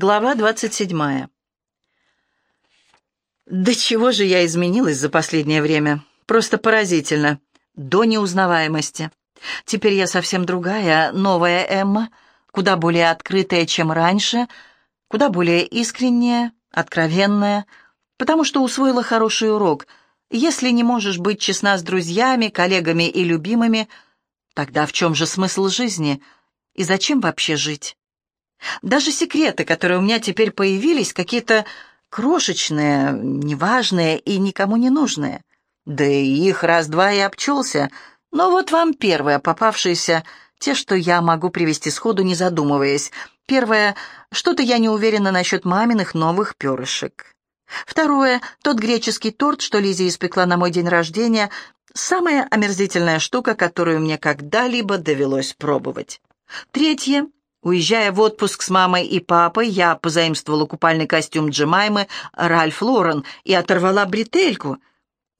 Глава 27. Да чего же я изменилась за последнее время? Просто поразительно. До неузнаваемости. Теперь я совсем другая, новая Эмма, куда более открытая, чем раньше, куда более искренняя, откровенная, потому что усвоила хороший урок. Если не можешь быть честна с друзьями, коллегами и любимыми, тогда в чем же смысл жизни? И зачем вообще жить? Даже секреты, которые у меня теперь появились, какие-то крошечные, неважные и никому не нужные. Да и их раз-два и обчелся. Но вот вам первое, попавшееся, те, что я могу привести сходу, не задумываясь. Первое, что-то я не уверена насчет маминых новых перышек. Второе, тот греческий торт, что Лиза испекла на мой день рождения, самая омерзительная штука, которую мне когда-либо довелось пробовать. Третье, Уезжая в отпуск с мамой и папой, я позаимствовала купальный костюм Джемаймы Ральф Лорен и оторвала бретельку.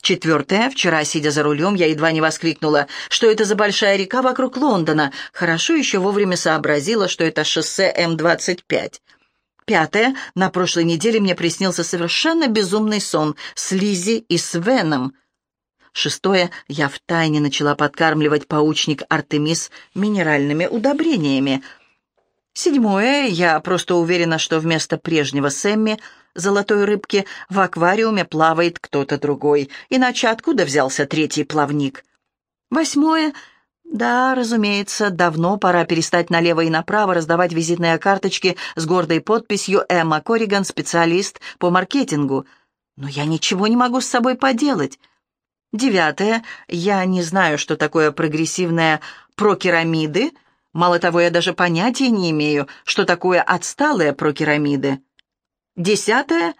Четвертое. Вчера, сидя за рулем, я едва не воскликнула, что это за большая река вокруг Лондона. Хорошо еще вовремя сообразила, что это шоссе М-25. Пятое. На прошлой неделе мне приснился совершенно безумный сон с Лизи и Свеном. Шестое. Я втайне начала подкармливать паучник Артемис минеральными удобрениями — Седьмое, я просто уверена, что вместо прежнего Сэмми, золотой рыбки, в аквариуме плавает кто-то другой, иначе откуда взялся третий плавник? Восьмое, да, разумеется, давно пора перестать налево и направо раздавать визитные карточки с гордой подписью «Эмма Корриган, специалист по маркетингу». Но я ничего не могу с собой поделать. Девятое, я не знаю, что такое прогрессивная прокерамиды, Мало того, я даже понятия не имею, что такое отсталые прокерамиды. Десятое.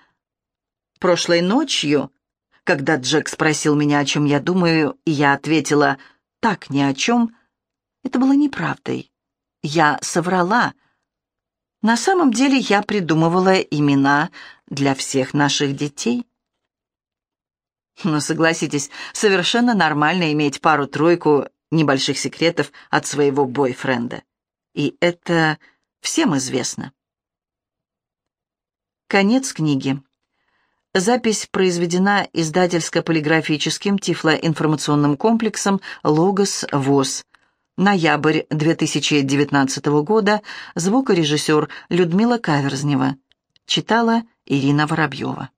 Прошлой ночью, когда Джек спросил меня, о чем я думаю, и я ответила «так ни о чем», это было неправдой. Я соврала. На самом деле я придумывала имена для всех наших детей. Но согласитесь, совершенно нормально иметь пару-тройку небольших секретов от своего бойфренда. И это всем известно. Конец книги. Запись произведена издательско-полиграфическим тифлоинформационным комплексом «Логос ВОЗ». Ноябрь 2019 года. Звукорежиссер Людмила Каверзнева. Читала Ирина Воробьева.